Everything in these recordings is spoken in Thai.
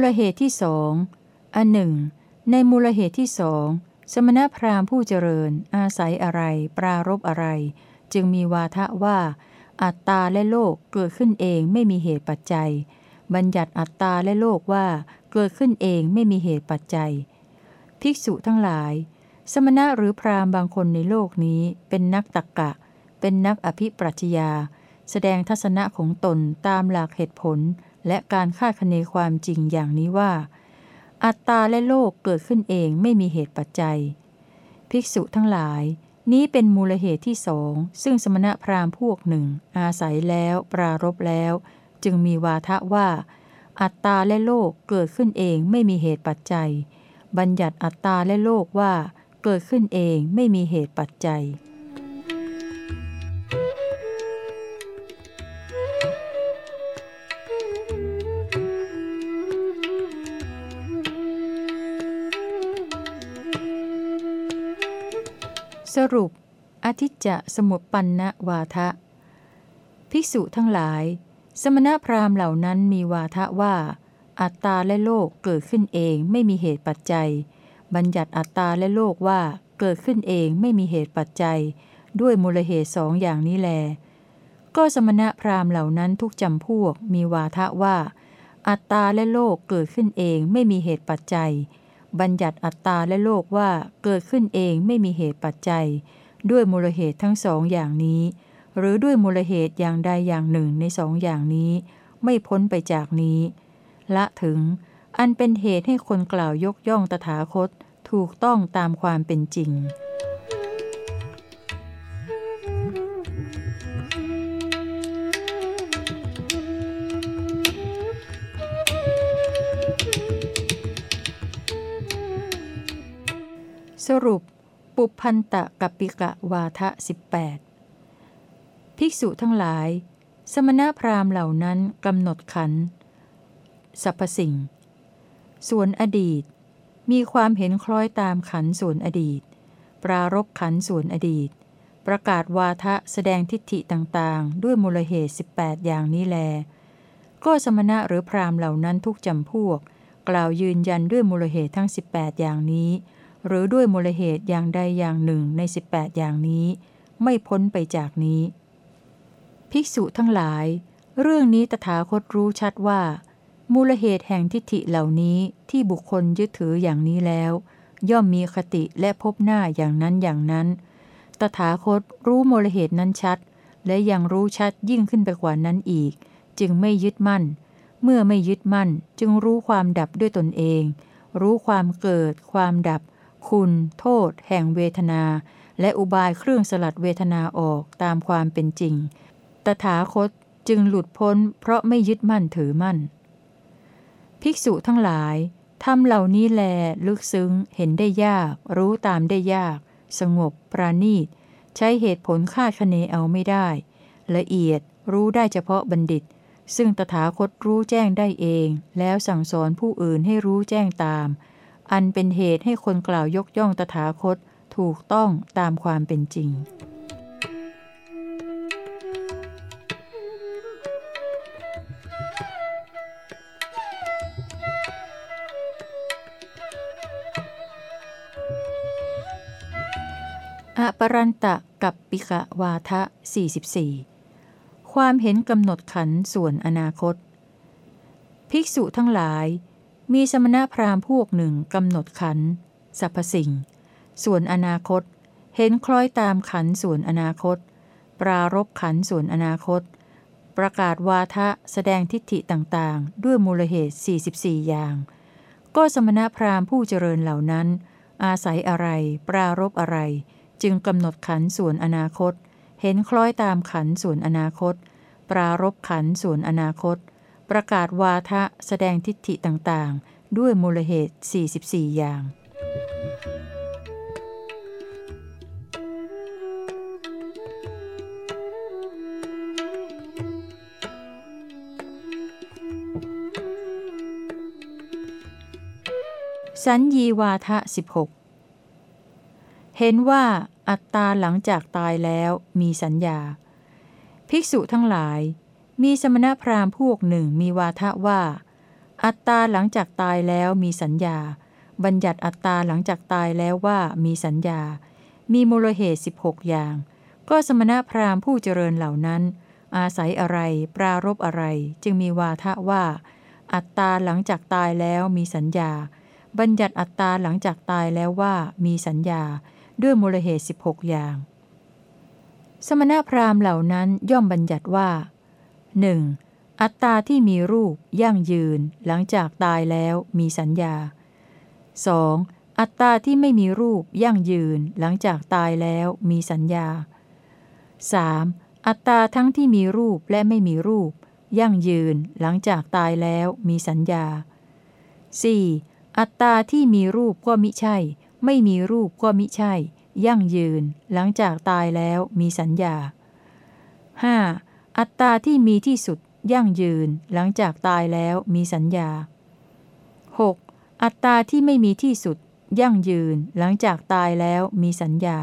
มูลเหตุที่สองอันหนึ่ง ในมูลเหตุที่สองสมณพราหมณ์ผู้เจริญ อาศัยอะไร ปรารบอะไร จึงมีวาทะว่า อัตตาและโลกเกิดขึ้นเองไม่มีเหตุปัจจัย บัญญัติอัตตาและโลกว่าเกิดขึ้นเองไม่มีเหตุปัจจัย ภิกษุทั้งหลาย สมณะหรือพราหมณ์บางคนในโลกนี้เป็นนักตักกะ เป็นนักอภิปรัชญา แสดงทัศนะของตนตามหลักเหตุผล และการคาดคะเนความจริงอย่างนี้ว่า อัตตาและโลกเกิดขึ้นเองไม่มีเหตุปัจจัย ภิกษุทั้งหลาย นี้เป็นมูลเหตุที่สองซึ่งสมณะพราหมณ์พวกหนึ่ง อาศัยแล้วปรารบแล้ว จึงมีวาทะว่า อัตตาและโลกเกิดขึ้นเองไม่มีเหตุปัจจัย บัญญัติอัตตาและโลกว่า เกิดขึ้นเองไม่มีเหตุปัจจัย สรุป อธิจจสมุปปันนวาทะ ภิกษุทั้งหลาย สมณพราหมณ์เหล่านั้นมีวาทะว่า อัตตาและโลกเกิดขึ้นเองไม่มีเหตุปัจจัย บัญญัติอัตตาและโลกว่าเกิดขึ้นเองไม่มีเหตุปัจจัย ด้วยมูลเหตุสองอย่างนี้แล ก็สมณพราหมณ์เหล่านั้นทุกจำพวกมีวาทะว่า อัตตาและโลกเกิดขึ้นเองไม่มีเหตุปัจจัย บัญญัติอัตตาและโลกว่าเกิดขึ้นเองไม่มีเหตุปัจจัย ด้วยมูลเหตุทั้งสองอย่างนี้ หรือด้วยมูลเหตุอย่างใดอย่างหนึ่งในสองอย่างนี้ ไม่พ้นไปจากนี้ ละถึง อันเป็นเหตุให้คนกล่าวยกย่องตถาคต ถูกต้องตามความเป็นจริง สรุป ปุพันตะกัปปิกะวาทะ 18 ภิกษุทั้งหลาย สมณพราหมณ์เหล่านั้นกำหนดขันสรรพสิ่ง ส่วนอดีต มีความเห็นคล้อยตามขันส่วนอดีต ปรารบขันส่วนอดีต ประกาศวาทะแสดงทิฏฐิต่างๆ ด้วยมูลเหตุ 18 อย่างนี้แล ก็สมณะหรือพราหมณ์เหล่านั้นทุกจำพวก กล่าวยืนยันด้วยมูลเหตุทั้ง 18 อย่างนี้ หรือด้วยมลเหตุอย่างใดอย่างหนึ่งใน 18 อย่างนี้ ไม่พ้นไปจากนี้ ภิกษุทั้งหลาย เรื่องนี้ตถาคตรู้ชัดว่า มูลเหตุแห่งทิฏฐิเหล่านี้ที่บุคคลยึดถืออย่างนี้แล้ว ย่อมมีคติและพบหน้าอย่างนั้นอย่างนั้น ตถาคตรู้มูลเหตุนั้นชัด และยังรู้ชัดยิ่งขึ้นไปกว่านั้นอีก จึงไม่ยึดมั่น เมื่อไม่ยึดมั่นจึงรู้ความดับด้วยตนเองรู้ความเกิด ความดับ คุณ โทษ แห่งเวทนา และอุบายเครื่องสลัดเวทนาออกตามความเป็นจริง ตถาคตจึงหลุดพ้นเพราะไม่ยึดมั่นถือมั่น ภิกษุทั้งหลายทำเหล่านี้แลลึกซึ้งเห็นได้ยาก รู้ตามได้ยาก สงบ ปราณีต ใช้เหตุผลคาดคะเนเอาไม่ได้ ละเอียดรู้ได้เฉพาะบัณฑิต ซึ่งตถาคตรู้แจ้งได้เอง แล้วสั่งสอนผู้อื่นให้รู้แจ้งตาม อันเป็นเหตุให้คนกล่าวยกย่องตถาคตถูกต้องตามความเป็นจริง อปรันตะกับปิกะวาทะ 44 ความเห็นกำหนดขันส่วนอนาคต ภิกษุทั้งหลาย มีสมณพราหมณ์พวกหนึ่งกำหนดขันสรรพสิ่ง ส่วนอนาคต เห็นคล้อยตามขันธ์ส่วนอนาคต ปรารบขันธ์ส่วนอนาคต ประกาศวาทะแสดงทิฏฐิต่างๆ ด้วยมูลเหตุ 44 อย่าง ก็สมณพราหมณ์ผู้เจริญเหล่านั้น อาศัยอะไร ปรารบอะไร จึงกำหนดขันธ์ส่วนอนาคต เห็นคล้อยตามขันธ์ส่วนอนาคต ปรารบขันธ์ส่วนอนาคต ประกาศวาทะแสดงทิฏฐิต่างๆ ด้วยมูลเหตุ 44 อย่าง สัญญีวาทะ 16 เห็นว่าอัตตาหลังจากตายแล้วมีสัญญา ภิกษุทั้งหลาย มีสมณพราหมณ์พวกหนึ่งมีวาทะว่า อัตตาหลังจากตายแล้วมีสัญญา บัญญัติอัตตาหลังจากตายแล้วว่ามีสัญญา มีมูลเหตุ 16 อย่าง ก็สมณพราหมณ์ผู้เจริญเหล่านั้น อาศัยอะไรปรารบอะไร จึงมีวาทะว่า อัตตาหลังจากตายแล้วมีสัญญา บัญญัติอัตตาหลังจากตายแล้วว่ามีสัญญา ด้วยมูลเหตุ 16 อย่าง สมณพราหมณ์เหล่านั้นย่อมบัญญัติว่า 1. อัตตาที่มีรูปยั่งยืน หลังจากตายแล้วมีสัญญา 2. อัตตาที่ไม่มีรูปยั่งยืน หลังจากตายแล้วมีสัญญา 3. อัตตาทั้งที่มีรูปและไม่มีรูป ยั่งยืนหลังจากตายแล้วมีสัญญา 4. อัตตาที่มีรูปก็มิใช่ ไม่มีรูปก็มิใช่ ยั่งยืน หลังจากตายแล้วมีสัญญา 5. อัตตาที่มีที่สุดยั่งยืนหลังจากตายแล้วมีสัญญา 6. อัตตาที่ไม่มีที่สุด ยั่งยืนหลังจากตายแล้วมีสัญญา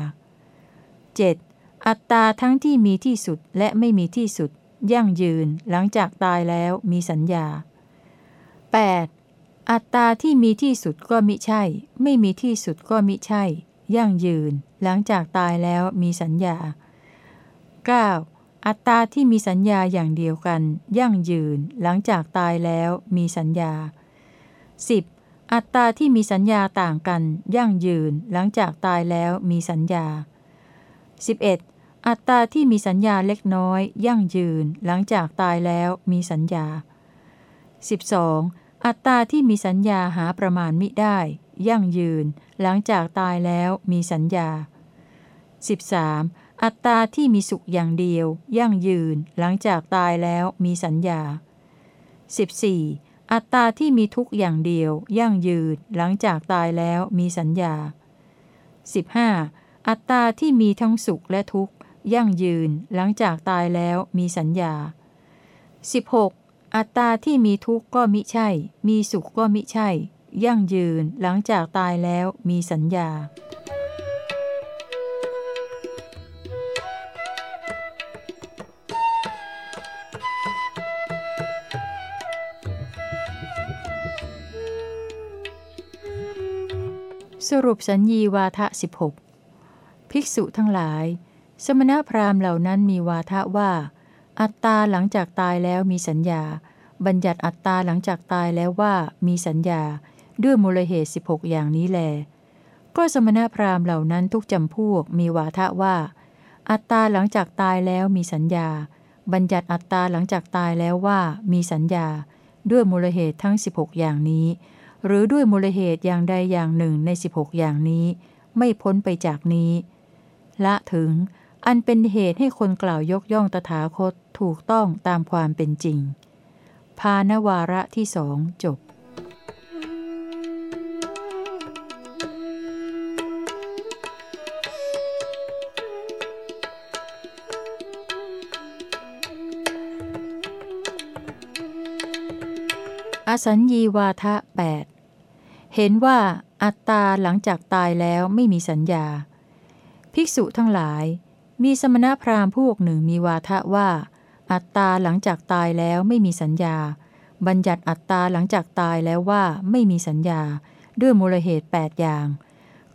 7. อัตตาทั้งที่มีที่สุดและไม่มีที่สุด ยั่งยืนหลังจากตายแล้วมีสัญญา 8. อัตตาที่มีที่สุดก็มิใช่ ไม่มีที่สุดก็มิใช่ ยั่งยืน หลังจากตายแล้วมีสัญญา 9. อัตตาที่มีสัญญาอย่างเดียวกัน ยั่งยืนหลังจากตายแล้วมีสัญญา 10. อัตตาที่มีสัญญาต่างกัน ยั่งยืนหลังจากตายแล้วมีสัญญา 11. อัตตาที่มีสัญญาเล็กน้อย ยั่งยืนหลังจากตายแล้วมีสัญญา 12. อัตตาที่มีสัญญาหาประมาณมิได้ ยั่งยืน หลังจากตายแล้วมีสัญญา 13. อัตตาที่มีสุขอย่างเดียว ยั่งยืนหลังจากตายแล้วมีสัญญา 14. อัตตาที่มีทุกข์อย่างเดียว ยั่งยืนหลังจากตายแล้วมีสัญญา 15. อัตตาที่มีทั้งสุขและทุกข์ ยั่งยืนหลังจากตายแล้วมีสัญญา 16. อัตตาที่มีทุกข์ก็มิใช่ มีสุขก็มิใช่ ยั่งยืนหลังจากตายแล้วมีสัญญา สรุปสัญญีวาทะ 16 ภิกษุทั้งหลาย สมณพราหมณ์เหล่านั้นมีวาทะว่า อัตตาหลังจากตายแล้วมีสัญญา บัญญัติอัตตาหลังจากตายแล้วว่ามีสัญญา ด้วยมูลเหตุ 16 อย่างนี้แล ก็สมณพราหมณ์เหล่านั้นทุกจำพวกมีวาทะว่า อัตตาหลังจากตายแล้วมีสัญญา บัญญัติอัตตาหลังจากตายแล้วว่ามีสัญญา ด้วยมูลเหตุทั้ง 16 อย่างนี้ หรือด้วยมูลเหตุอย่างใดอย่างหนึ่งใน 16 อย่างนี้ ไม่พ้นไปจากนี้ ละถึงอันเป็นเหตุให้คนกล่าวยกย่องตถาคตถูกต้องตามความเป็นจริง พานวาระที่สองจบอสัญญีวาทะ8 เห็นว่าอัตตาหลังจากตายแล้วไม่มีสัญญา ภิกษุทั้งหลาย มีสมณพราหมณ์พวกหนึ่งมีวาทะว่า อัตตาหลังจากตายแล้วไม่มีสัญญา บัญญัติอัตตาหลังจากตายแล้วว่าไม่มีสัญญา ด้วยมูลเหตุ 8 อย่าง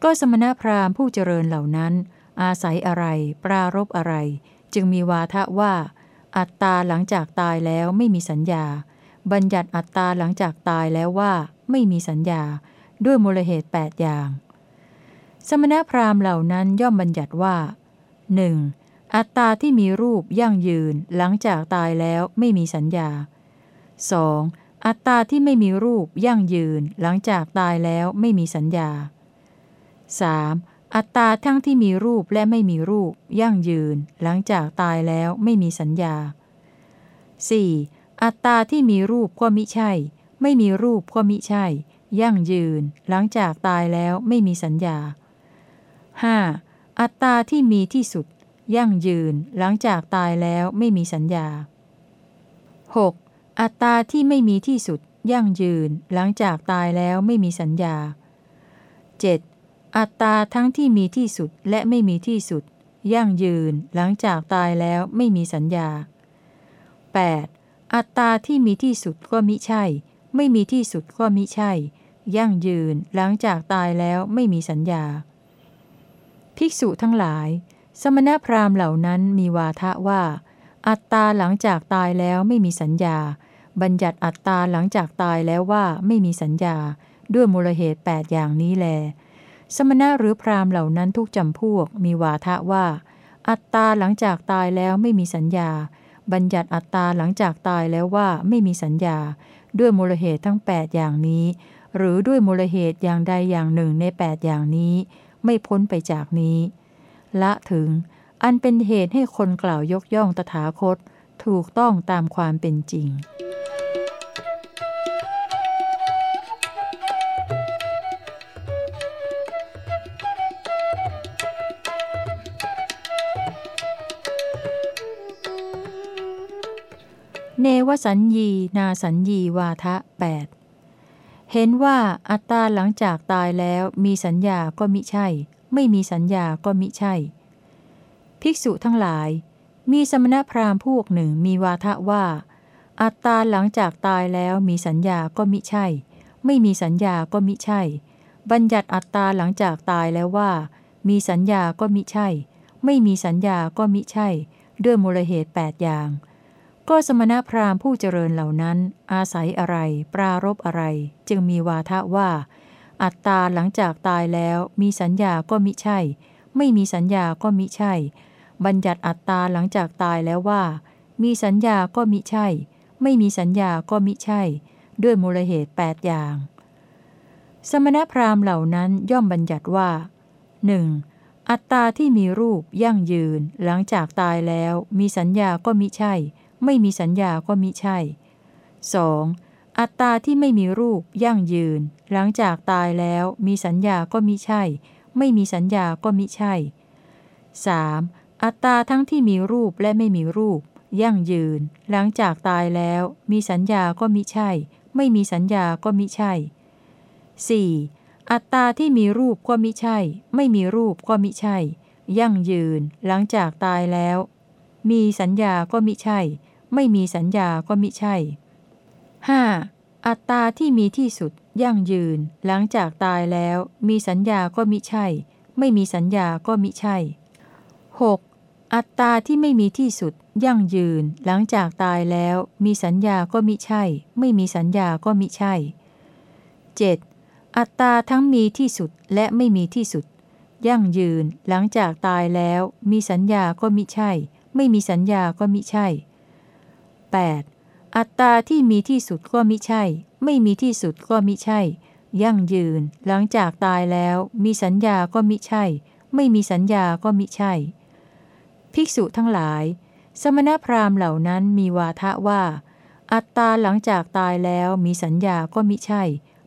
ก็สมณพราหมณ์ผู้เจริญเหล่านั้น อาศัยอะไร ปรารบอะไร จึงมีวาทะว่า อัตตาหลังจากตายแล้วไม่มีสัญญา บัญญัติอัตตาหลังจากตายแล้วว่าไม่มีสัญญา ด้วยมูลเหตุ 8 อย่าง สมณพราหมณ์เหล่านั้นย่อมบัญญัติว่า 1. อัตตาที่มีรูปยั่งยืนหลังจากตายแล้วไม่มีสัญญา 2. อัตตาที่ไม่มีรูปยั่งยืนหลังจากตายแล้วไม่มีสัญญา 3. อัตตาทั้งที่มีรูปและไม่มีรูปยั่งยืนหลังจากตายแล้วไม่มีสัญญา 4. อัตตาที่มีรูปก็มิใช่ ไม่มีรูปก็มิใช่ ยั่งยืน หลังจากตายแล้วไม่มีสัญญา 5. อัตตาที่มีที่สุด ยั่งยืน หลังจากตายแล้วไม่มีสัญญา 6. อัตตาที่ไม่มีที่สุด ยั่งยืน หลังจากตายแล้วไม่มีสัญญา 7. อัตตาทั้งที่มีที่สุดและไม่มีที่สุด ยั่งยืน หลังจากตายแล้วไม่มีสัญญา 8. อัตตาที่มีที่สุดก็มิใช่ ไม่มีที่สุดก็มิใช่ ยั่งยืนหลังจากตายแล้วไม่มีสัญญา ภิกษุทั้งหลาย สมณพราหมณ์เหล่านั้นมีวาทะว่า อัตตาหลังจากตายแล้วไม่มีสัญญา บัญญัติอัตตาหลังจากตายแล้วว่าไม่มีสัญญา ด้วยมูลเหตุ 8 อย่างนี้แล สมณะหรือพราหมณ์เหล่านั้นทุกจำพวก มีวาทะว่า อัตตาหลังจากตายแล้วไม่มีสัญญา บัญญัติอัตตาหลังจากตายแล้วว่าไม่มีสัญญาด้วยมูลเหตุทั้ง 8 อย่างนี้ หรือด้วยมูลเหตุอย่างใดอย่างหนึ่งใน 8 อย่างนี้ ไม่พ้นไปจากนี้ ละถึง อันเป็นเหตุให้คนกล่าวยกย่องตถาคต ถูกต้องตามความเป็นจริง เนวสัญญี นาสัญญีวาทะ 8 เห็นว่าอัตตาหลังจากตายแล้วมีสัญญาก็มิใช่ ไม่มีสัญญาก็มิใช่ ภิกษุทั้งหลาย มีสมณพราหมณ์พวกหนึ่งมีวาทะว่า อัตตาหลังจากตายแล้วมีสัญญาก็มิใช่ ไม่มีสัญญาก็มิใช่ บัญญัติอัตตาหลังจากตายแล้วว่า มีสัญญาก็มิใช่ ไม่มีสัญญาก็มิใช่ ด้วยมูลเหตุ8อย่าง ก็สมณพราหมณ์ผู้เจริญเหล่านั้น อาศัยอะไร ปรารบอะไร จึงมีวาทะว่า อัตตาหลังจากตายแล้ว มีสัญญาก็มิใช่ ไม่มีสัญญาก็มิใช่ บัญญัติอัตตาหลังจากตายแล้วว่า มีสัญญาก็มิใช่ ไม่มีสัญญาก็มิใช่ ด้วยมูลเหตุ 8 อย่าง สมณพราหมณ์เหล่านั้นย่อมบัญญัติว่า 1. อัตตาที่มีรูปยั่งยืน หลังจากตายแล้ว มีสัญญาก็มิใช่ ไม่มีสัญญาก็มิใช่ 2. อัตตาที่ไม่มีรูปยั่งยืน หลังจากตายแล้วมีสัญญาก็มิใช่ ไม่มีสัญญาก็มิใช่ 3. อัตตาทั้งที่มีรูปและไม่มีรูป ยั่งยืน หลังจากตายแล้วมีสัญญาก็มิใช่ ไม่มีสัญญาก็มิใช่ 4. อัตตาที่มีรูปก็มิใช่ ไม่มีรูปก็มิใช่ ยั่งยืน หลังจากตายแล้ว มีสัญญาก็มิใช่ ไม่มีสัญญาก็มิใช่ 5. อัตตาที่มีที่สุด ยั่งยืน หลังจากตายแล้ว มีสัญญาก็มิใช่ ไม่มีสัญญาก็มิใช่ 6. อัตตาที่ไม่มีที่สุด ยั่งยืน หลังจากตายแล้ว มีสัญญาก็มิใช่ ไม่มีสัญญาก็มิใช่ 7. อัตตาทั้งมีที่สุดและไม่มีที่สุด ยั่งยืน หลังจากตายแล้ว มีสัญญาก็มิใช่ ไม่มีสัญญาก็มิใช่ 8. อัตตาที่มีที่สุดก็มิใช่ ไม่มีที่สุดก็มิใช่ ยั่งยืน หลังจากตายแล้ว มีสัญญาก็มิใช่ ไม่มีสัญญาก็มิใช่ ภิกษุทั้งหลาย สมณพราหมณ์เหล่านั้นมีวาทะว่า อัตตาหลังจากตายแล้วมีสัญญาก็มิใช่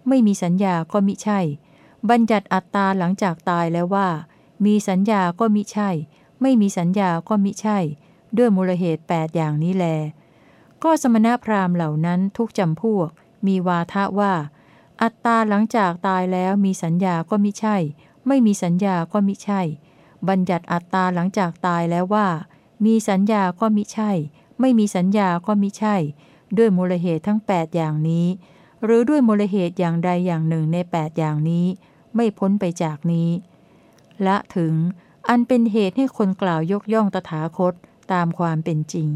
ไม่มีสัญญาก็มิใช่ บัญญัติอัตตาหลังจากตายแล้วว่า มีสัญญาก็มิใช่ ไม่มีสัญญาก็มิใช่ ด้วยมูลเหตุ 8 อย่างนี้แล ก็สมณพราหมณ์เหล่านั้นทุกจำพวก มีวาทะว่า อัตตาหลังจากตายแล้วมีสัญญาก็มิใช่ ไม่มีสัญญาก็มิใช่ บัญญัติอัตตาหลังจากตายแล้วว่า มีสัญญาก็มิใช่ ไม่มีสัญญาก็มิใช่ ด้วยมูลเหตุทั้ง 8 อย่างนี้ หรือด้วยมูลเหตุอย่างใดอย่างหนึ่งใน 8 อย่างนี้ ไม่พ้นไปจากนี้ ละถึงอันเป็นเหตุให้คนกล่าวยกย่องตถาคตตามความเป็นจริง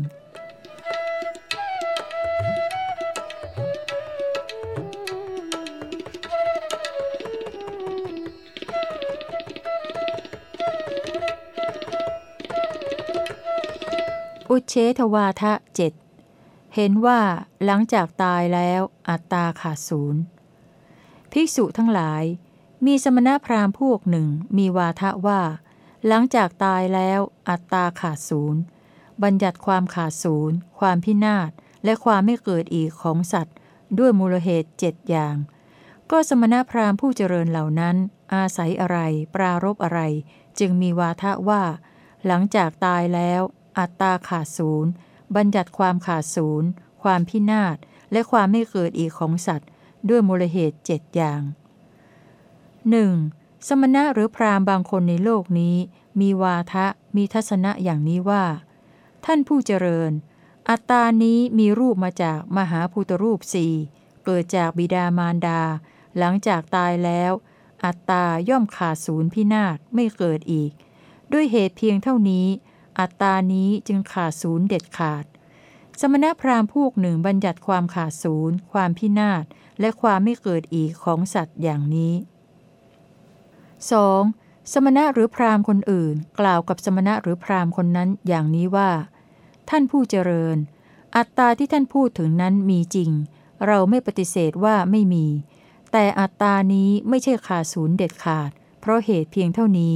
อุเฉทวาทะเจ็ดเห็นว่าหลังจากตายแล้วอัตตาขาดศูนย์ภิกษุทั้งหลาย มีสมณพราหมณ์พวกหนึ่งมีวาทะว่า หลังจากตายแล้วอัตตาขาดศูนย์บัญญัติความขาดศูนย์ความพินาศและความไม่เกิดอีกของสัตว์ ด้วยมูลเหตุเจ็ดอย่าง ก็สมณพราหมณ์ผู้เจริญเหล่านั้น อาศัยอะไร ปรารบอะไร จึงมีวาทะว่า หลังจากตายแล้ว อัตตาขาดศูนย์บัญญัติความขาดศูนย์ความพินาศและความไม่เกิดอีกของสัตว์ ด้วยมูลเหตุเจ็ดอย่างหนึ่งสมณะหรือพราหมณ์บางคนในโลกนี้ มีวาทะมีทัศนะอย่างนี้ว่า ท่านผู้เจริญ อัตตานี้มีรูปมาจากมหาภูตรูปสี่เกิดจากบิดามารดา หลังจากตายแล้ว อัตตาย่อมขาดศูนย์พินาศไม่เกิดอีก ด้วยเหตุเพียงเท่านี้ อัตตานี้จึงขาดศูนย์เด็ดขาด สมณพราหมณ์พวกหนึ่งบัญญัติความขาดศูนย์ ความพินาศ และความไม่เกิดอีกของสัตว์อย่างนี้ 2. สมณะหรือพราหมณ์คนอื่น กล่าวกับสมณะหรือพราหมณ์คนนั้นอย่างนี้ว่า ท่านผู้เจริญ อัตตาที่ท่านพูดถึงนั้นมีจริง เราไม่ปฏิเสธว่าไม่มี แต่อัตตานี้ไม่ใช่ขาดศูนย์เด็ดขาด เพราะเหตุเพียงเท่านี้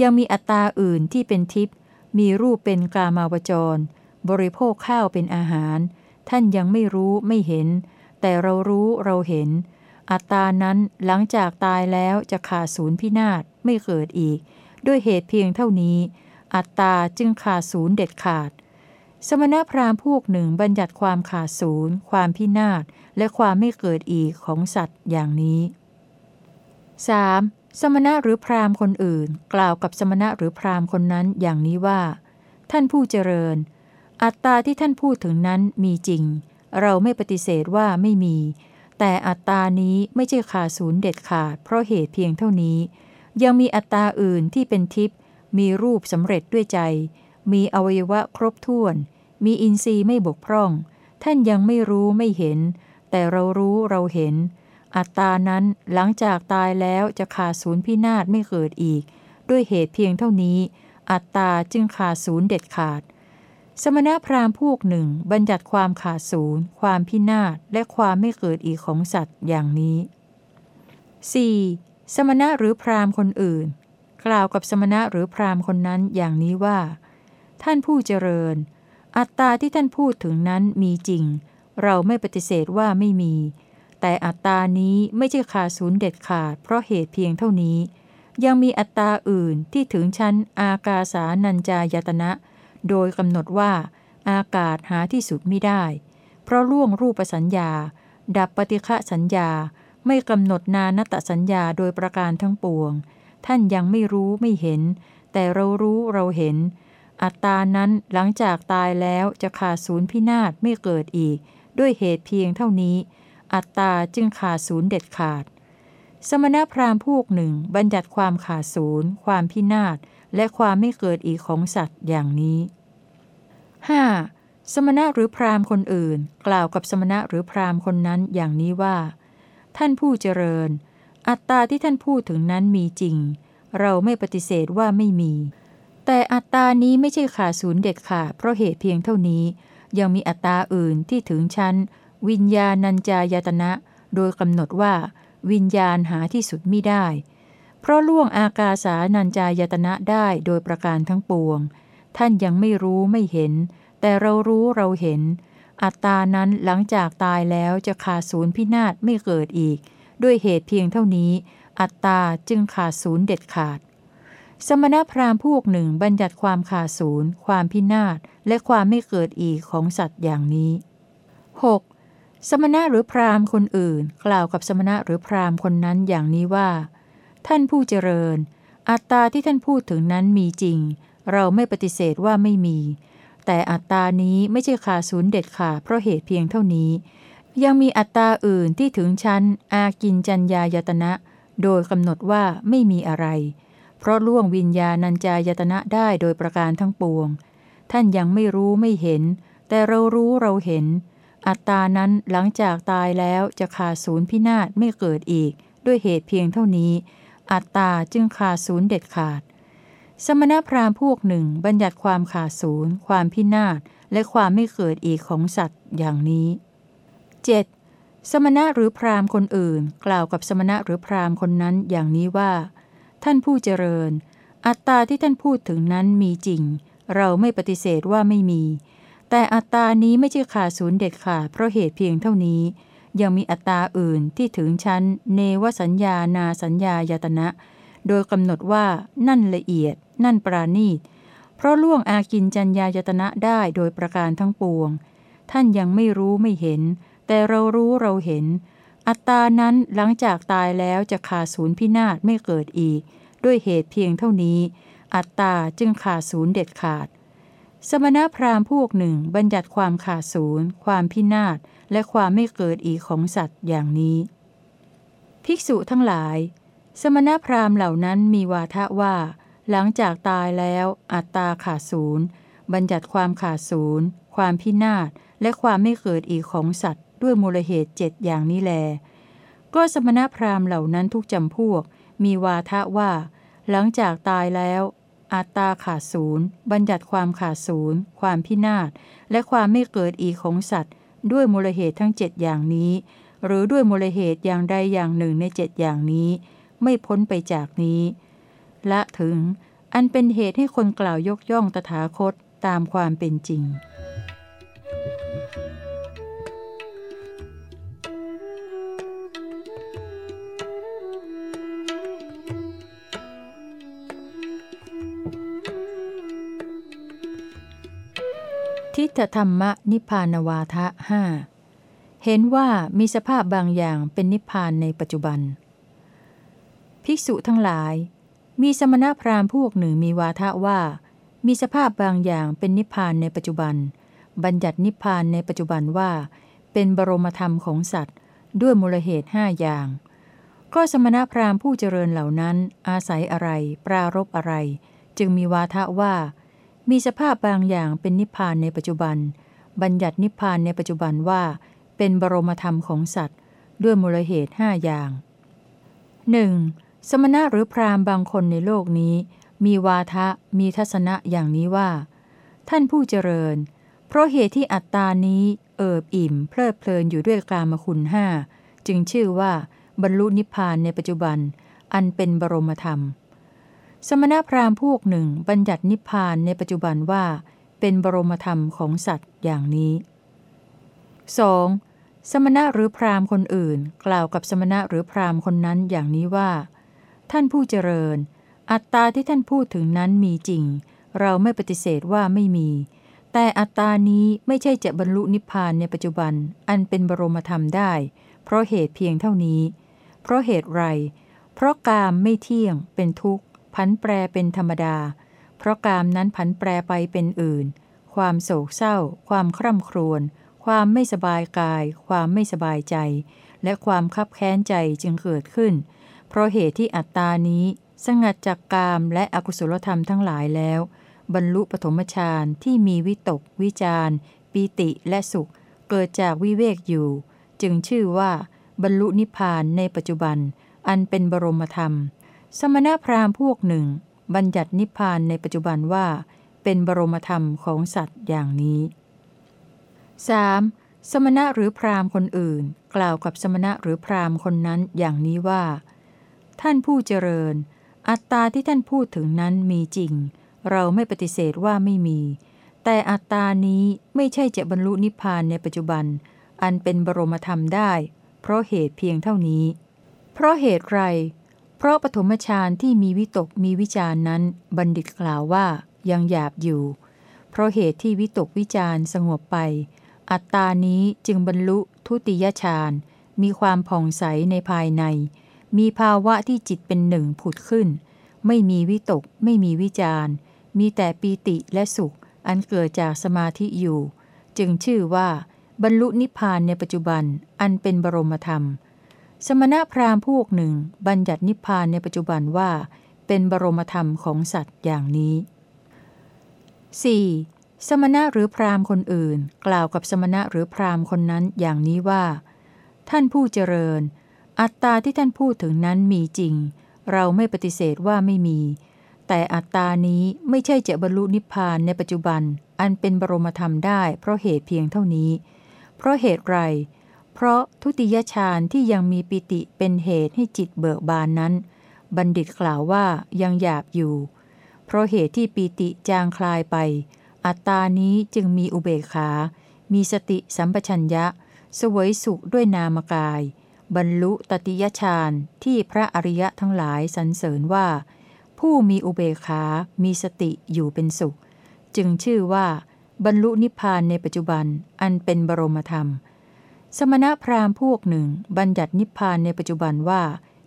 ยังมีอัตตาอื่นที่เป็นทิพย์ มีรูปเป็นกามาวจร บริโภคข้าวเป็นอาหาร ท่านยังไม่รู้ไม่เห็น แต่เรารู้เราเห็น อัตตานั้นหลังจากตายแล้วจะขาดศูนย์พินาศไม่เกิดอีก ด้วยเหตุเพียงเท่านี้ อัตตาจึงขาดศูนย์เด็ดขาด สมณพราหมณ์พวกหนึ่งบัญญัติความขาดศูนย์ ความพินาศและความไม่เกิดอีกของสัตว์อย่างนี้ 3. สมณะหรือพราหมณ์คนอื่น กล่าวกับสมณะหรือพราหมณ์คนนั้นอย่างนี้ว่า ท่านผู้เจริญ อัตตาที่ท่านพูดถึงนั้นมีจริง เราไม่ปฏิเสธว่าไม่มี แต่อัตตานี้ไม่ใช่ขาดศูนย์เด็ดขาด เพราะเหตุเพียงเท่านี้ ยังมีอัตตาอื่นที่เป็นทิพย์มีรูปสำเร็จด้วยใจ มีอวัยวะครบถ้วน มีอินทรีย์ไม่บกพร่อง ท่านยังไม่รู้ไม่เห็น แต่เรารู้เราเห็น อัตตานั้นหลังจากตายแล้วจะขาดศูนย์พินาศไม่เกิดอีก ด้วยเหตุเพียงเท่านี้ อัตตาจึงขาดศูนย์เด็ดขาด สมณพราหมณ์พวกหนึ่งบัญญัติความขาดศูนย์ ความพินาศและความไม่เกิดอีกของสัตว์อย่างนี้ 4. สมณะหรือพราหมณ์คนอื่น กล่าวกับสมณะหรือพราหมณ์คนนั้นอย่างนี้ว่า ท่านผู้เจริญ อัตตาที่ท่านพูดถึงนั้นมีจริง เราไม่ปฏิเสธว่าไม่มี แต่อัตตานี้ไม่ใช่ขาดศูนย์เด็ดขาดเพราะเหตุเพียงเท่านี้ ยังมีอัตตาอื่นที่ถึงชั้นอากาสานัญจายตนะ โดยกำหนดว่า อากาศหาที่สุดไม่ได้ เพราะล่วงรูปสัญญา ดับปฏิฆะสัญญา ไม่กำหนดนานตสัญญาโดยประการทั้งปวง ท่านยังไม่รู้ไม่เห็น แต่เรารู้เราเห็น อัตตานั้นหลังจากตายแล้วจะขาดศูนย์พินาศไม่เกิดอีก ด้วยเหตุเพียงเท่านี้ อัตตาจึงขาดศูนย์เด็ดขาด สมณพราหมณ์พวกหนึ่งบัญญัติความขาดศูนย์ ความพินาศ และความไม่เกิดอีกของสัตว์อย่างนี้ 5. สมณะหรือพราหมณ์คนอื่น กล่าวกับสมณะหรือพราหมณ์คนนั้นอย่างนี้ว่า ท่านผู้เจริญ อัตตาที่ท่านพูดถึงนั้นมีจริง เราไม่ปฏิเสธว่าไม่มี แต่อัตตานี้ไม่ใช่ขาดศูนย์เด็ดขาดเพราะเหตุเพียงเท่านี้ยังมีอัตตาอื่นที่ถึงชั้น วิญญาณัญจายตนะ โดยกำหนดว่า วิญญาณหาที่สุดไม่ได้ เพราะล่วงอากาสานัญจายตนะได้โดยประการทั้งปวง ท่านยังไม่รู้ไม่เห็น แต่เรารู้เราเห็น อัตตานั้นหลังจากตายแล้วจะขาดศูนย์พินาศไม่เกิดอีก ด้วยเหตุเพียงเท่านี้ อัตตาจึงขาดศูนย์เด็ดขาดสมณพราหมณ์พวกหนึ่งบัญญัติความขาดศูนย์ ความพินาศ และความไม่เกิดอีกของสัตว์อย่างนี้ 6. สมณะหรือพราหมณ์คนอื่น กล่าวกับสมณะหรือพราหมณ์คนนั้นอย่างนี้ว่า ท่านผู้เจริญ อัตตาที่ท่านพูดถึงนั้นมีจริง เราไม่ปฏิเสธว่าไม่มี แต่อัตตานี้ไม่ใช่ขาศูนย์เด็ดขาดเพราะเหตุเพียงเท่านี้ ยังมีอัตตาอื่นที่ถึงชั้น อากินจัญญายตนะ โดยกำหนดว่าไม่มีอะไร เพราะล่วงวิญญาณัญจายตนะได้โดยประการทั้งปวง ท่านยังไม่รู้ไม่เห็น แต่เรารู้เราเห็น อัตตานั้นหลังจากตายแล้วจะขาดศูนย์พินาศไม่เกิดอีก ด้วยเหตุเพียงเท่านี้ อัตตาจึงขาดศูนย์เด็ดขาด สมณพราหมณ์พวกหนึ่งบัญญัติความขาดศูนย์ ความพินาศและความไม่เกิดอีกของสัตว์อย่างนี้ 7. สมณะหรือพราหมณ์คนอื่น กล่าวกับสมณะหรือพราหมณ์คนนั้นอย่างนี้ว่า ท่านผู้เจริญ อัตตาที่ท่านพูดถึงนั้นมีจริง เราไม่ปฏิเสธว่าไม่มี แต่อัตตานี้ไม่ใช่ขาดศูนย์เด็ดขาดเพราะเหตุเพียงเท่านี้ ยังมีอัตตาอื่นที่ถึงชั้น เนวสัญญานาสัญญายตนะ โดยกำหนดว่านั่นละเอียด นั่นปราณีต เพราะล่วงอากินจัญญายตนะได้โดยประการทั้งปวง ท่านยังไม่รู้ไม่เห็น แต่เรารู้เราเห็น อัตตานั้นหลังจากตายแล้วจะขาดศูนย์พินาศไม่เกิดอีก ด้วยเหตุเพียงเท่านี้ อัตตาจึงขาดศูนย์เด็ดขาด สมณพราหมณ์พวกหนึ่งบัญญัติความขาดศูนย์ ความพินาศ และความไม่เกิดอีกของสัตว์อย่างนี้ ภิกษุทั้งหลาย สมณพราหมณ์เหล่านั้นมีวาทะว่า หลังจากตายแล้วอัตตาขาดศูนย์ บัญญัติความขาดศูนย์ ความพินาศ และความไม่เกิดอีกของสัตว์ ด้วยมูลเหตุเจ็ดอย่างนี้แล ก็สมณพราหมณ์เหล่านั้นทุกจำพวก มีวาทะว่า หลังจากตายแล้ว อัตตาขาดศูนย์บัญญัติความขาดศูนย์ความพินาศและความไม่เกิดอีกของสัตว์ ด้วยมูลเหตุทั้งเจ็ดอย่างนี้ หรือด้วยมูลเหตุอย่างใดอย่างหนึ่งในเจ็ดอย่างนี้ ไม่พ้นไปจากนี้ และถึง อันเป็นเหตุให้คนกล่าวยกย่องตถาคตตามความเป็นจริง ทิฏฐธรรมนิพพานวาทะห้าเห็นว่ามีสภาพบางอย่างเป็นนิพพานในปัจจุบัน ภิกษุทั้งหลาย มีสมณพราหมณ์พวกหนึ่งมีวาทะว่า มีสภาพบางอย่างเป็นนิพพานในปัจจุบัน บัญญัตินิพพานในปัจจุบันว่า เป็นบรมธรรมของสัตว์ ด้วยมูลเหตุห้าอย่าง ก็สมณพราหมณ์ผู้เจริญเหล่านั้น อาศัยอะไร ปรารบอะไร จึงมีวาทะว่า มีสภาพบางอย่างเป็นนิพพานในปัจจุบัน บัญญัตินิพพานในปัจจุบันว่า เป็นบรมธรรมของสัตว์ ด้วยมูลเหตุห้าอย่าง 1. สมณะหรือพราหมณ์บางคนในโลกนี้ มีวาทะมีทัศนะอย่างนี้ว่า ท่านผู้เจริญ เพราะเหตุที่อัตตานี้เอิบอิ่ม เพลิดเพลินอยู่ด้วยกามคุณห้าจึงชื่อว่า บรรลุนิพพานในปัจจุบัน อันเป็นบรมธรรม สมณพราหมณ์พวกหนึ่งบัญญัตินิพพานในปัจจุบันว่า เป็นบรมธรรมของสัตว์อย่างนี้ 2. สมณะหรือพราหมณ์คนอื่น กล่าวกับสมณะหรือพราหมณ์คนนั้นอย่างนี้ว่า ท่านผู้เจริญ อัตตาที่ท่านพูดถึงนั้นมีจริง เราไม่ปฏิเสธว่าไม่มี แต่อัตตานี้ไม่ใช่จะบรรลุนิพพานในปัจจุบันอันเป็นบรมธรรมได้ เพราะเหตุเพียงเท่านี้ เพราะเหตุไร เพราะกามไม่เที่ยงเป็นทุกข์ ผันแปรเป็นธรรมดา เพราะกามนั้นผันแปรไปเป็นอื่น ความโศกเศร้า ความคร่ำครวญ ความไม่สบายกาย ความไม่สบายใจ และความคับแค้นใจจึงเกิดขึ้น เพราะเหตุที่อัตตานี้สงัดจากกามและอกุศลธรรมทั้งหลายแล้ว บรรลุปฐมฌานที่มีวิตก วิจารปีติและสุข เกิดจากวิเวกอยู่ จึงชื่อว่า บรรลุนิพพานในปัจจุบัน อันเป็นบรมธรรม สมณพราหมณ์พวกหนึ่ง บัญญัตินิพพานในปัจจุบันว่า เป็นบรมธรรมของสัตว์อย่างนี้ 3. สมณะหรือพราหมณ์คนอื่น กล่าวกับสมณะหรือพราหมณ์คนนั้นอย่างนี้ว่า ท่านผู้เจริญ อัตตาที่ท่านพูดถึงนั้นมีจริง เราไม่ปฏิเสธว่าไม่มี แต่อัตตานี้ไม่ใช่จะบรรลุนิพพานในปัจจุบัน อันเป็นบรมธรรมได้ เพราะเหตุเพียงเท่านี้ เพราะเหตุไร เพราะปฐมฌานที่มีวิตกมีวิจารนั้น บัณฑิตกล่าวว่ายังหยาบอยู่ เพราะเหตุที่วิตกวิจารสงบไป อัตตานี้จึงบรรลุทุติยฌานมีความผ่องใสในภายใน มีภาวะที่จิตเป็นหนึ่งผุดขึ้น ไม่มีวิตกไม่มีวิจารมีแต่ปีติและสุข อันเกิดจากสมาธิอยู่ จึงชื่อว่า บรรลุนิพพานในปัจจุบันอันเป็นบรมธรรม สมณพราหมณ์พวกหนึ่ง บัญญัตินิพพานในปัจจุบันว่า เป็นบรมธรรมของสัตว์อย่างนี้ 4. สมณะหรือพราหมณ์คนอื่น กล่าวกับสมณะหรือพราหมณ์คนนั้นอย่างนี้ว่า ท่านผู้เจริญ อัตตาที่ท่านพูดถึงนั้นมีจริง เราไม่ปฏิเสธว่าไม่มี แต่อัตตานี้ไม่ใช่จะบรรลุนิพพานในปัจจุบัน อันเป็นบรมธรรมได้ เพราะเหตุเพียงเท่านี้ เพราะเหตุไร เพราะทุติยฌานที่ยังมีปิติเป็นเหตุให้จิตเบิกบานนั้น บัณฑิตกล่าวว่ายังหยาบอยู่ เพราะเหตุที่ปิติจางคลายไป อัตตานี้จึงมีอุเบกขา มีสติสัมปชัญญะ สวยสุขด้วยนามกาย บรรลุตติยฌานที่พระอริยะทั้งหลายสรรเสริญว่า ผู้มีอุเบกขา มีสติอยู่เป็นสุข จึงชื่อว่า บรรลุนิพพานในปัจจุบันอันเป็นบรมธรรม สมณพราหมณ์พวกหนึ่งบัญญัตินิพพานในปัจจุบันว่า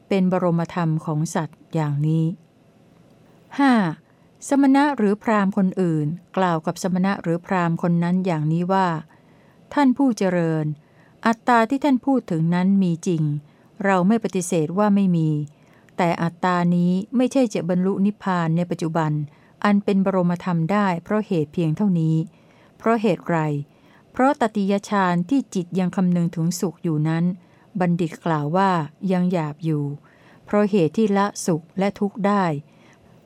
เป็นบรมธรรมของสัตว์อย่างนี้ 5. สมณะหรือพราหมณ์คนอื่น กล่าวกับสมณะหรือพราหมณ์คนนั้นอย่างนี้ว่า ท่านผู้เจริญ อัตตาที่ท่านพูดถึงนั้นมีจริง เราไม่ปฏิเสธว่าไม่มี แต่อัตตานี้ไม่ใช่จะบรรลุนิพพานในปัจจุบัน อันเป็นบรมธรรมได้เพราะเหตุเพียงเท่านี้ เพราะเหตุไร เพราะตติยฌานที่จิตยังคำนึงถึงสุขอยู่นั้น บัณฑิตกล่าวว่ายังหยาบอยู่ เพราะเหตุที่ละสุขและทุกข์ได้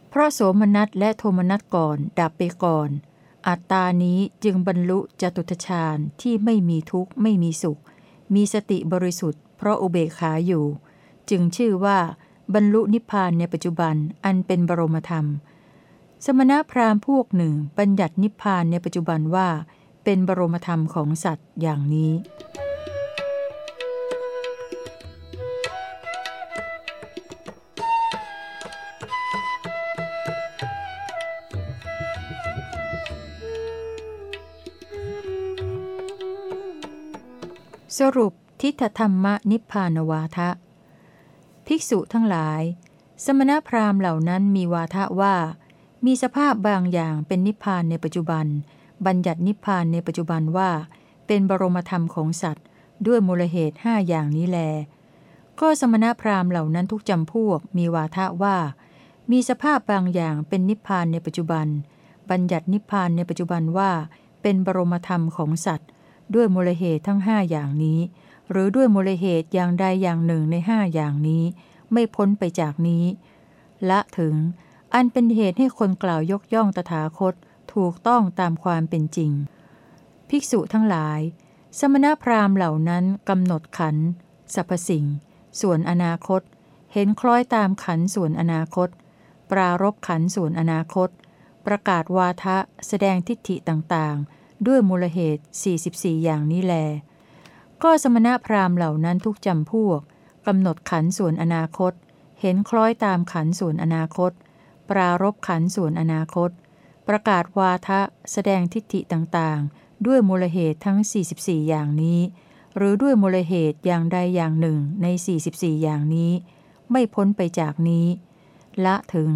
เพราะโสมนัสและโทมนัสก่อนดับไปก่อน อัตตานี้จึงบรรลุจตุตฌานที่ไม่มีทุกข์ไม่มีสุข มีสติบริสุทธิ์เพราะอุเบกขาอยู่ จึงชื่อว่าบรรลุนิพพานในปัจจุบันอันเป็นบรมธรรม สมณพราหมณ์พวกหนึ่งบัญญัตินิพพานในปัจจุบันว่า เป็นบรมธรรมของสัตว์อย่างนี้ สรุปทิฏฐธรรมนิพพานวาทะ ภิกษุทั้งหลาย สมณพราหมณ์เหล่านั้นมีวาทะว่า มีสภาพบางอย่างเป็นนิพพานในปัจจุบัน บัญญัตินิพพานในปัจจุบันว่า เป็นบรมธรรมของสัตว์ ด้วยมูลเหตุห้าอย่างนี้แล ก็สมณพราหมณ์เหล่านั้นทุกจำพวกมีวาทะว่า มีสภาพบางอย่างเป็นนิพพานในปัจจุบัน บัญญัตินิพพานในปัจจุบันว่า เป็นบรมธรรมของสัตว์ ด้วยมูลเหตุทั้งห้าอย่างนี้ หรือด้วยมูลเหตุอย่างใดอย่างหนึ่งในห้าอย่างนี้ ไม่พ้นไปจากนี้ ละถึง อันเป็นเหตุให้คนกล่าวยกย่องตถาคต ถูกต้องตามความเป็นจริง ภิกษุทั้งหลาย สมณพราหมณ์เหล่านั้นกำหนดขันธ์สรรพสิ่ง ส่วนอนาคต เห็นคล้อยตามขันธ์ส่วนอนาคต ปรารบขันธ์ส่วนอนาคต ประกาศวาทะแสดงทิฏฐิต่างๆ ด้วยมูลเหตุ 44 อย่างนี้แล ก็สมณพราหมณ์เหล่านั้นทุกจำพวกกำหนดขันธ์ส่วนอนาคต เห็นคล้อยตามขันธ์ส่วนอนาคต ปรารบขันธ์ส่วนอนาคต ประกาศวาทะแสดงทิฏฐิต่างๆ ด้วยมูลเหตุทั้ง 44 อย่างนี้ หรือด้วยมูลเหตุอย่างใดอย่างหนึ่งใน 44 อย่างนี้ ไม่พ้นไปจากนี้ ละถึง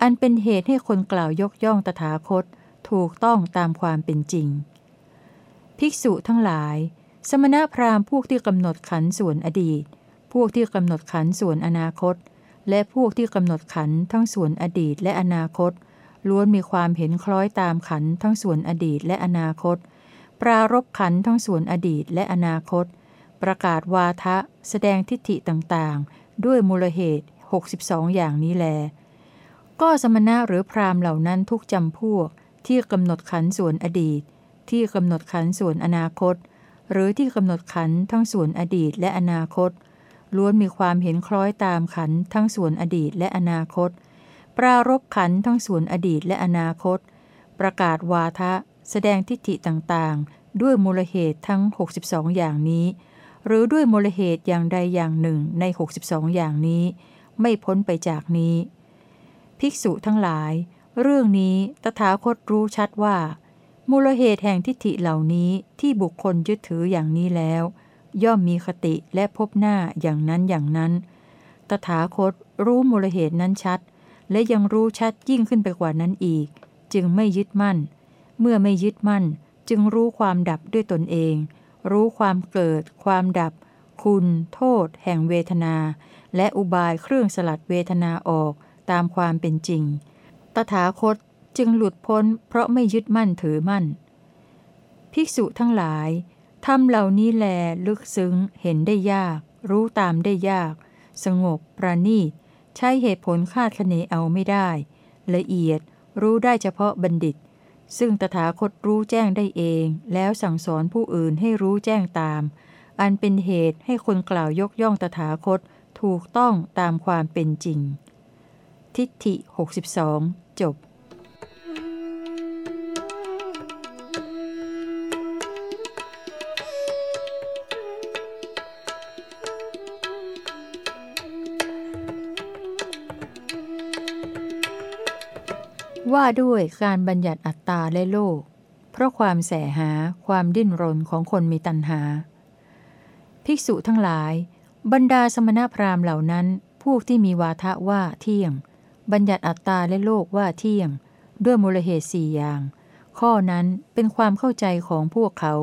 อันเป็นเหตุให้คนกล่าวยกย่องตถาคตถูกต้องตามความเป็นจริง ภิกษุทั้งหลาย สมณพราหมณ์พวกที่กำหนดขันส่วนอดีต พวกที่กำหนดขันส่วนอนาคต และพวกที่กำหนดขันทั้งส่วนอดีตและอนาคต ล้วนมีความเห็นคล้อยตามขันทั้งส่วนอดีตและอนาคต ปรารบขันทั้งส่วนอดีตและอนาคต ประกาศวาทะ แสดงทิฏฐิต่างๆ ด้วยมูลเหตุ 62 อย่างนี้แล ก็สมณะหรือพรามเหล่านั้นทุกจำพวก ที่กำหนดขันส่วนอดีต ที่กำหนดขันส่วนอนาคต หรือที่กำหนดขันทั้งส่วนอดีตและอนาคต ล้วนมีความเห็นคล้อยตามขันทั้งส่วนอดีตและอนาคต ปรารบขันทั้งส่วนอดีตและอนาคต ประกาศวาทะ แสดงทิฏฐิต่างๆ ด้วยมูลเหตุทั้ง 62 อย่างนี้ หรือด้วยมูลเหตุอย่างใดอย่างหนึ่งใน 62 อย่างนี้ ไม่พ้นไปจากนี้ ภิกษุทั้งหลาย เรื่องนี้ตถาคตรู้ชัดว่า มูลเหตุแห่งทิฏฐิเหล่านี้ที่บุคคลยึดถืออย่างนี้แล้ว ย่อมมีคติและพบหน้าอย่างนั้นอย่างนั้น ตถาคตรู้มูลเหตุนั้นชัด และยังรู้ชัดยิ่งขึ้นไปกว่านั้นอีก จึงไม่ยึดมั่น เมื่อไม่ยึดมั่น จึงรู้ความดับด้วยตนเอง รู้ความเกิด ความดับ คุณ โทษ แห่งเวทนา และอุบายเครื่องสลัดเวทนาออกตามความเป็นจริง ตถาคตจึงหลุดพ้น เพราะไม่ยึดมั่นถือมั่น ภิกษุทั้งหลายทำเหล่านี้แลลึกซึ้งเห็นได้ยาก รู้ตามได้ยาก สงบประณีต ใช้เหตุผลคาดคะเนเอาไม่ได้ ละเอียดรู้ได้เฉพาะบัณฑิต ซึ่งตถาคตรู้แจ้งได้เอง แล้วสั่งสอนผู้อื่นให้รู้แจ้งตาม อันเป็นเหตุให้คนกล่าวยกย่องตถาคตถูกต้องตามความเป็นจริง ทิฏฐิ 62 จบ ว่าด้วยการบัญญัติอัตตาและโลก เพราะความแสหาความดิ้นรนของคนมีตัณหา ภิกษุทั้งหลาย บรรดาสมณพราหมณ์เหล่านั้น พวกที่มีวาทะว่าเที่ยง บัญญัติอัตตาและโลกว่าเที่ยง ด้วยมูลเหตุสี่อย่าง ข้อนั้นเป็นความเข้าใจของพวกเขา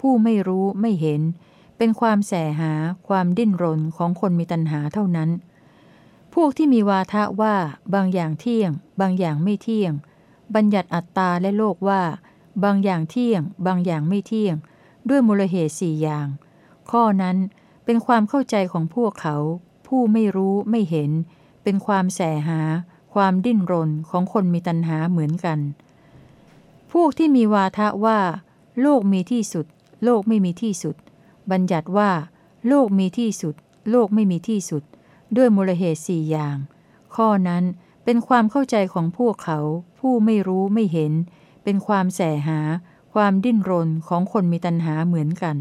ผู้ไม่รู้ไม่เห็น เป็นความแสหาความดิ้นรนของคนมีตัณหาเท่านั้น พวกที่มีวาทะว่าบางอย่างเที่ยง บางอย่างไม่เที่ยง บัญญัติอัตตาและโลกว่า บางอย่างเที่ยง บางอย่างไม่เที่ยง ด้วยมูลเหตุสี่อย่าง ข้อนั้นเป็นความเข้าใจของพวกเขา ผู้ไม่รู้ไม่เห็น เป็นความแสหา ความดิ้นรนของคนมีตัณหาเหมือนกัน พวกที่มีวาทะว่า โลกมีที่สุด โลกไม่มีที่สุด บัญญัติว่า โลกมีที่สุด โลกไม่มีที่สุด ด้วยมูลเหตุสี่อย่าง ข้อนั้นเป็นความเข้าใจของพวกเขา ผู้ไม่รู้ไม่เห็น เป็นความแสหา ความดิ้นรนของคนมีตัณหาเหมือนกัน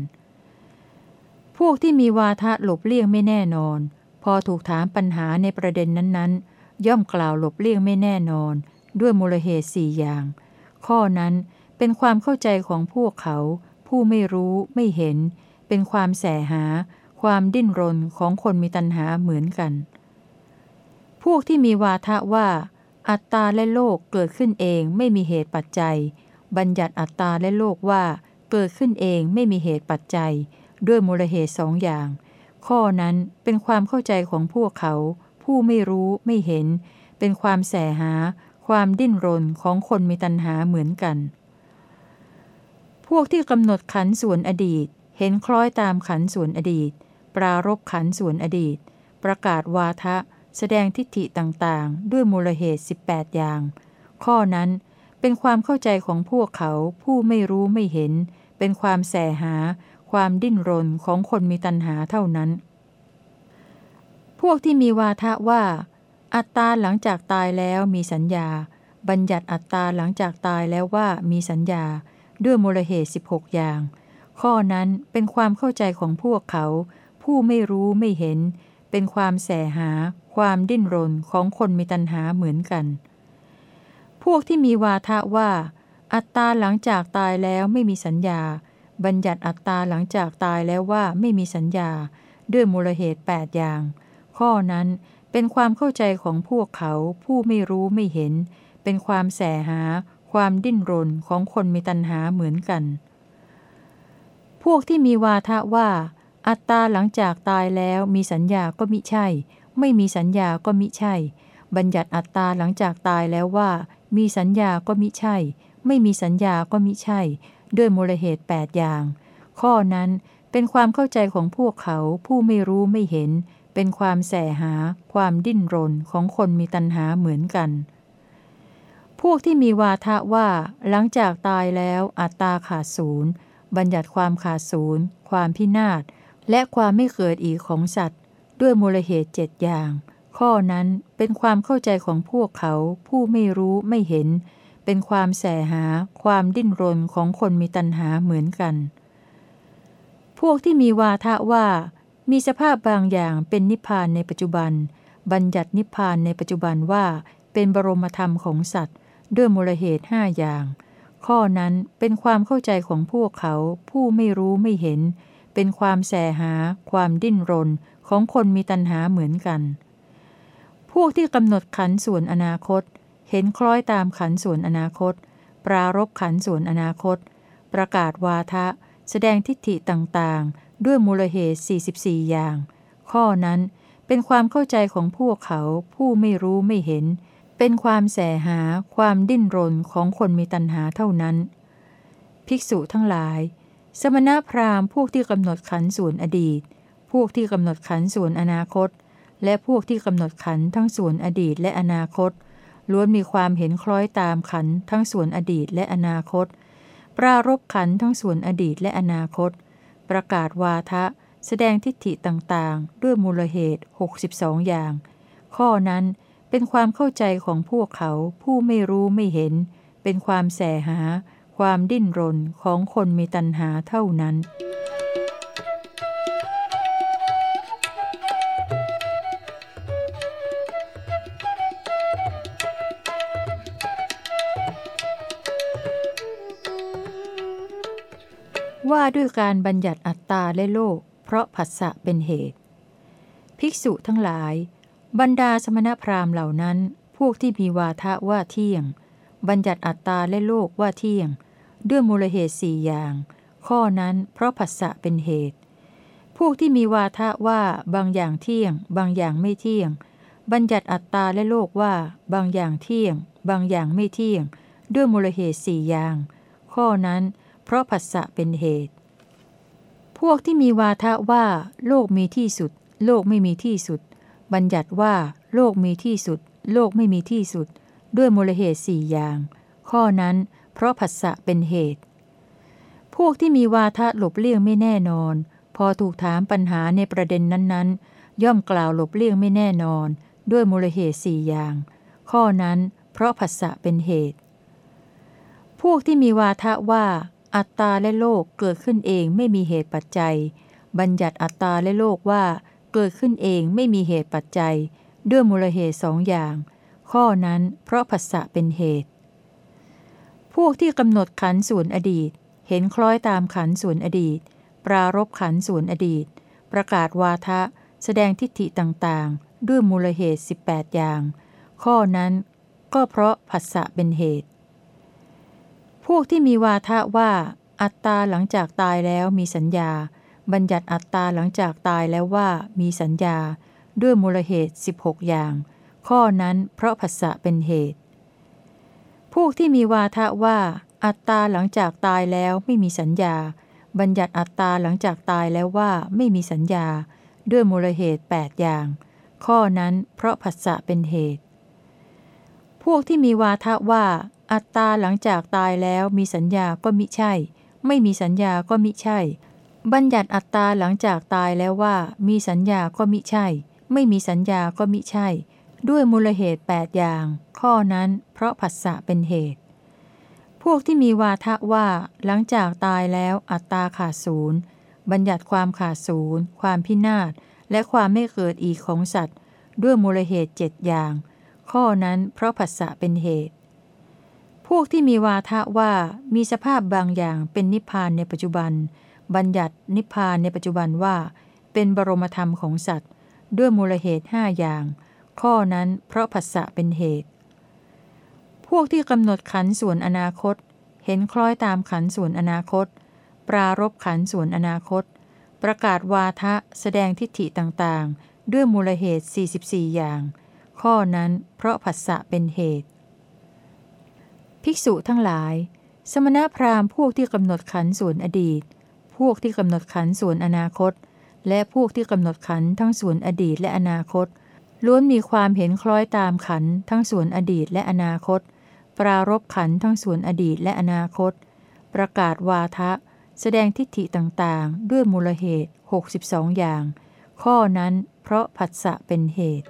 พวกที่มีวาทะหลบเลี่ยงไม่แน่นอน พอถูกถามปัญหาในประเด็นนั้นๆ ย่อมกล่าวหลบเลี่ยงไม่แน่นอน ด้วยมูลเหตุสี่อย่าง ข้อนั้นเป็นความเข้าใจของพวกเขา ผู้ไม่รู้ไม่เห็น เป็นความแสหา ความดิ้นรนของคนมีตัณหาเหมือนกัน พวกที่มีวาทะว่า อัตตาและโลกเกิดขึ้นเองไม่มีเหตุปัจจัย บัญญัติอัตตาและโลกว่าเกิดขึ้นเองไม่มีเหตุปัจจัย ด้วยมูลเหตุสองอย่าง ข้อนั้นเป็นความเข้าใจของพวกเขา ผู้ไม่รู้ไม่เห็น เป็นความแสหา ความดิ้นรนของคนมีตัณหาเหมือนกัน พวกที่กำหนดขันส่วนอดีต เห็นคล้อยตามขันส่วนอดีต ปรารบขันส่วนอดีต ประกาศวาทะ แสดงทิฏฐิต่างๆ ด้วยมูลเหตุ 18 อย่าง ข้อนั้นเป็นความเข้าใจของพวกเขาผู้ไม่รู้ไม่เห็น เป็นความแสหา ความดิ้นรนของคนมีตัณหาเท่านั้น พวกที่มีวาทะว่า อัตตาหลังจากตายแล้วมีสัญญา บัญญัติอัตตาหลังจากตายแล้วว่ามีสัญญา ด้วยมูลเหตุ 16 อย่าง ข้อนั้นเป็นความเข้าใจของพวกเขา ผู้ไม่รู้ไม่เห็น เป็นความแสหา ความดิ้นรนของคนมีตัณหาเหมือนกัน พวกที่มีวาทะว่า อัตตาหลังจากตายแล้วไม่มีสัญญา บัญญัติอัตตาหลังจากตายแล้วว่าไม่มีสัญญา ด้วยมูลเหตุ 8 อย่าง ข้อนั้นเป็นความเข้าใจของพวกเขาผู้ไม่รู้ไม่เห็น เป็นความแสหา ความดิ้นรนของคนมีตัณหาเหมือนกัน พวกที่มีวาทะว่า อัตตาหลังจากตายแล้วมีสัญญาก็มิใช่ ไม่มีสัญญาก็มิใช่ บัญญัติอัตตาหลังจากตายแล้วว่า มีสัญญาก็มิใช่ ไม่มีสัญญาก็มิใช่ ด้วยมูลเหตุ 8 อย่าง ข้อนั้นเป็นความเข้าใจของพวกเขาผู้ไม่รู้ไม่เห็น เป็นความแสหา ความดิ้นรนของคนมีตัณหาเหมือนกัน พวกที่มีวาทะว่า หลังจากตายแล้วอัตตาขาดศูนย์บัญญัติความขาดศูนย์ความพินาศ และความไม่เกิดอีกของสัตว์ ด้วยมูลเหตุเจ็ดอย่าง ข้อนั้นเป็นความเข้าใจของพวกเขาผู้ไม่รู้ไม่เห็น เป็นความแสหา ความดิ้นรนของคนมีตัณหาเหมือนกัน พวกที่มีวาทะว่า มีสภาพบางอย่างเป็นนิพพานในปัจจุบัน บัญญัตินิพพานในปัจจุบันว่าเป็นบรมธรรมของสัตว์ ด้วยมูลเหตุห้าอย่าง ข้อนั้นเป็นความเข้าใจของพวกเขาผู้ไม่รู้ไม่เห็น เป็นความแสหา ความดิ้นรนของคนมีตัณหาเหมือนกัน พวกที่กำหนดขันส่วนอนาคต เห็นคล้อยตามขันส่วนอนาคต ปรารบขันส่วนอนาคต ประกาศวาทะ แสดงทิฏฐิต่างๆ ด้วยมูลเหตุ 44 อย่าง ข้อนั้นเป็นความเข้าใจของพวกเขาผู้ไม่รู้ไม่เห็น เป็นความแสหา ความดิ้นรนของคนมีตัณหาเท่านั้น ภิกษุทั้งหลาย สมณพราหมณ์พวกที่กำหนดขันส่วนอดีต พวกที่กำหนดขันส่วนอนาคต และพวกที่กำหนดขันทั้งส่วนอดีตและอนาคต ล้วนมีความเห็นคล้อยตามขันทั้งส่วนอดีตและอนาคต ปรารบขันทั้งส่วนอดีตและอนาคต ประกาศวาทะ แสดงทิฏฐิต่างๆ ด้วยมูลเหตุ 62 อย่าง ข้อนั้นเป็นความเข้าใจของพวกเขาผู้ไม่รู้ไม่เห็น เป็นความแสหา ความดิ้นรนของคนมีตัณหาเท่านั้น ว่าด้วยการบัญญัติอัตตาและโลก เพราะผัสสะเป็นเหตุ ภิกษุทั้งหลาย บรรดาสมณพราหมณ์เหล่านั้น พวกที่มีวาทะว่าเที่ยง บัญญัติอัตตาและโลกว่าเที่ยง ด้วยมูลเหตุสี่อย่าง ข้อนั้นเพราะผัสสะเป็นเหตุ พวกที่มีวาทะว่าบางอย่างเที่ยง บางอย่างไม่เที่ยง บัญญัติอัตตาและโลกว่า บางอย่างเที่ยง บางอย่างไม่เที่ยง ด้วยมูลเหตุสี่อย่าง ข้อนั้น เพราะผัสสะเป็นเหตุ พวกที่มีวาทะว่า โลกมีที่สุด โลกไม่มีที่สุด บัญญัติว่า โลกมีที่สุด โลกไม่มีที่สุด ด้วยมูลเหตุสี่อย่าง ข้อนั้น เพราะผัสสะเป็นเหตุ พวกที่มีวาทะหลบเลี่ยงไม่แน่นอน พอถูกถามปัญหาในประเด็นนั้นๆ ย่อมกล่าวหลบเลี่ยงไม่แน่นอน ด้วยมูลเหตุสี่อย่าง ข้อนั้นเพราะผัสสะเป็นเหตุ พวกที่มีวาทะว่า อัตตาและโลกเกิดขึ้นเองไม่มีเหตุปัจจัย บัญญัติอัตตาและโลกว่าเกิดขึ้นเองไม่มีเหตุปัจจัย ด้วยมูลเหตุสองอย่าง ข้อนั้นเพราะผัสสะเป็นเหตุ พวกที่กำหนดขันส่วนอดีต เห็นคล้อยตามขันส่วนอดีต ปรารบขันส่วนอดีต ประกาศวาทะ แสดงทิฏฐิต่างๆ ด้วยมูลเหตุ 18 อย่าง ข้อนั้นก็เพราะผัสสะเป็นเหตุ พวกที่มีวาทะว่า อัตตาหลังจากตายแล้วมีสัญญา บัญญัติอัตตาหลังจากตายแล้วว่ามีสัญญา ด้วยมูลเหตุ 16 อย่าง ข้อนั้นเพราะผัสสะเป็นเหตุ พวกที่มีวาทะว่า อัตตาหลังจากตายแล้วไม่มีสัญญา บัญญัติอัตตาหลังจากตายแล้วว่าไม่มีสัญญา ด้วยมูลเหตุ 8 อย่าง ข้อนั้นเพราะผัสสะเป็นเหตุ พวกที่มีวาทะว่า อัตตาหลังจากตายแล้วมีสัญญาก็มิใช่ ไม่มีสัญญาก็มิใช่ บัญญัติอัตตาหลังจากตายแล้วว่า มีสัญญาก็มิใช่ ไม่มีสัญญาก็มิใช่ ด้วยมูลเหตุ 8 อย่าง ข้อนั้นเพราะผัสสะเป็นเหตุ พวกที่มีวาทะว่า หลังจากตายแล้วอัตตาขาดศูนย์บัญญัติความขาดศูนย์ความพินาศและความไม่เกิดอีกของสัตว์ ด้วยมูลเหตุเจ็ดอย่าง ข้อนั้นเพราะผัสสะเป็นเหตุ พวกที่มีวาทะว่ามีสภาพบางอย่างเป็นนิพพานในปัจจุบัน บัญญัตินิพพานในปัจจุบันว่า เป็นบรมธรรมของสัตว์ ด้วยมูลเหตุห้าอย่าง ข้อนั้นเพราะผัสสะเป็นเหตุ พวกที่กำหนดขันส่วนอนาคต เห็นคล้อยตามขันส่วนอนาคต ปรารบขันส่วนอนาคต ประกาศวาทะแสดงทิฏฐิต่างๆ ด้วยมูลเหตุ 44 อย่าง ข้อนั้นเพราะผัสสะเป็นเหตุ ภิกษุทั้งหลาย สมณพราหมณ์พวกที่กำหนดขันส่วนอดีต พวกที่กำหนดขันส่วนอนาคต และพวกที่กำหนดขันทั้งส่วนอดีตและอนาคต ล้วนมีความเห็นคล้อยตามขันทั้งส่วนอดีตและอนาคต ปรารบขันทั้งส่วนอดีตและอนาคต ประกาศวาทะ แสดงทิฏฐิต่างๆ ด้วยมูลเหตุ 62 อย่าง ข้อนั้นเพราะผัสสะเป็นเหตุ